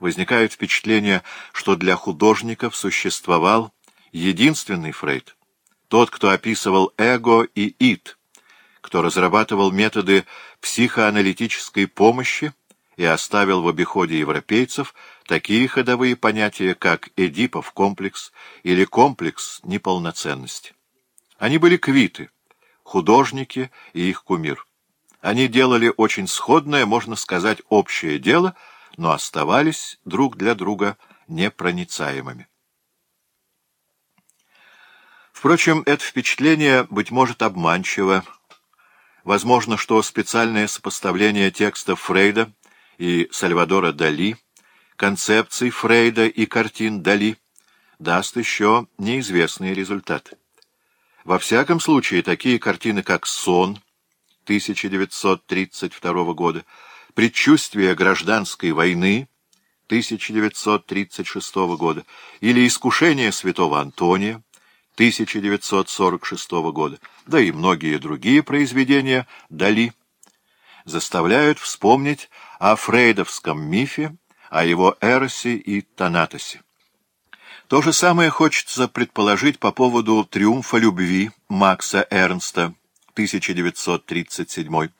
Возникает впечатление, что для художников существовал единственный Фрейд, тот, кто описывал эго и ид, кто разрабатывал методы психоаналитической помощи и оставил в обиходе европейцев такие ходовые понятия, как «эдипов комплекс» или «комплекс неполноценности». Они были квиты, художники и их кумир. Они делали очень сходное, можно сказать, общее дело — но оставались друг для друга непроницаемыми. Впрочем, это впечатление, быть может, обманчиво. Возможно, что специальное сопоставление текстов Фрейда и Сальвадора Дали, концепций Фрейда и картин Дали даст еще неизвестный результат. Во всяком случае, такие картины, как «Сон» 1932 года, предчувствие гражданской войны 1936 года или искушение святого Антония 1946 года, да и многие другие произведения Дали, заставляют вспомнить о фрейдовском мифе, о его Эросе и Танатосе. То же самое хочется предположить по поводу «Триумфа любви» Макса Эрнста 1937,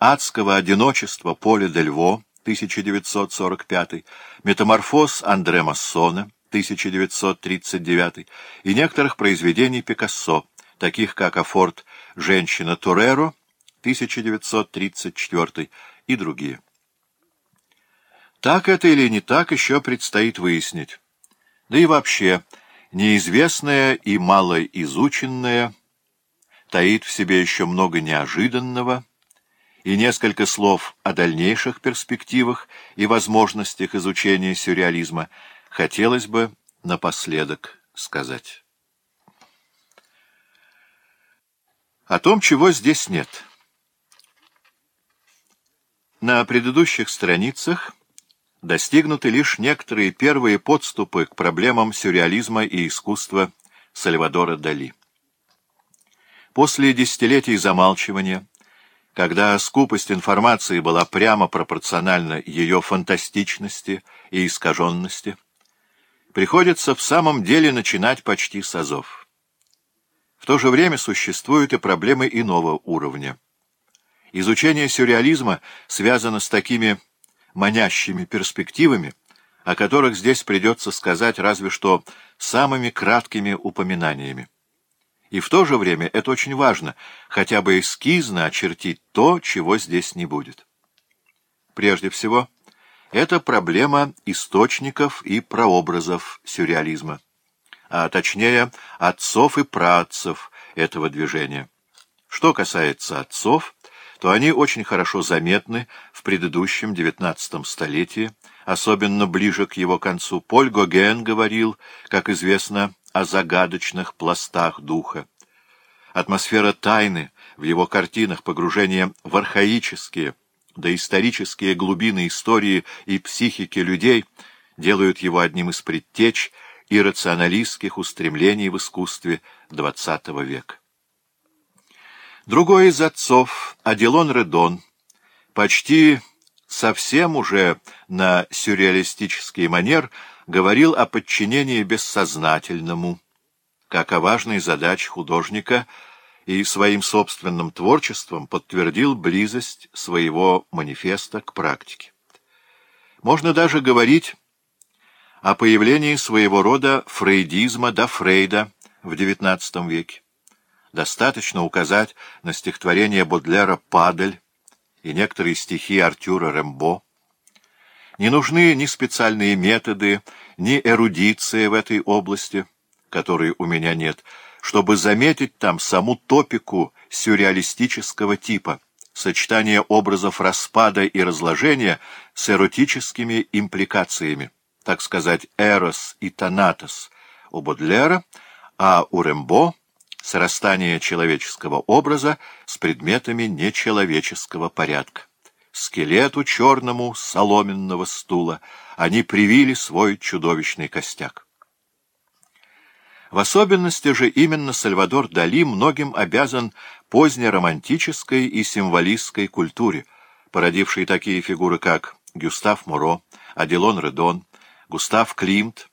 «Адского одиночества» Поля де Льво, 1945, «Метаморфоз» Андре Массона, 1939, и некоторых произведений Пикассо, таких как «Афорт «Женщина Туреро», 1934 и другие. Так это или не так, еще предстоит выяснить. Да и вообще, неизвестное и малоизученное – таит в себе еще много неожиданного, и несколько слов о дальнейших перспективах и возможностях изучения сюрреализма хотелось бы напоследок сказать. О том, чего здесь нет. На предыдущих страницах достигнуты лишь некоторые первые подступы к проблемам сюрреализма и искусства Сальвадора Дали. После десятилетий замалчивания, когда скупость информации была прямо пропорциональна ее фантастичности и искаженности, приходится в самом деле начинать почти с азов. В то же время существуют и проблемы иного уровня. Изучение сюрреализма связано с такими манящими перспективами, о которых здесь придется сказать разве что самыми краткими упоминаниями. И в то же время это очень важно, хотя бы эскизно очертить то, чего здесь не будет. Прежде всего, это проблема источников и прообразов сюрреализма, а точнее отцов и працев этого движения. Что касается отцов, то они очень хорошо заметны в предыдущем XIX столетии, особенно ближе к его концу. Поль Гоген говорил, как известно, о загадочных пластах духа. Атмосфера тайны в его картинах, погружение в архаические, доисторические глубины истории и психики людей делают его одним из предтеч и рационалистских устремлений в искусстве XX века. Другой из отцов, Аделон Редон, почти совсем уже на сюрреалистический манер – говорил о подчинении бессознательному, как о важной задаче художника и своим собственным творчеством подтвердил близость своего манифеста к практике. Можно даже говорить о появлении своего рода фрейдизма до Фрейда в XIX веке. Достаточно указать на стихотворение Бодлера «Падаль» и некоторые стихи Артюра Рембо, не нужны ни специальные методы, ни эрудиция в этой области, которой у меня нет, чтобы заметить там саму топику сюрреалистического типа, сочетание образов распада и разложения с эротическими импликациями, так сказать, эрос и танатос у Бодлера, а у Рембо — срастание человеческого образа с предметами нечеловеческого порядка скелету черному соломенного стула они привили свой чудовищный костяк. В особенности же именно Сальвадор Дали многим обязан позднеромантической и символистской культуре, породившей такие фигуры, как Гюстав Муро, Аделон Редон, Густав Климт,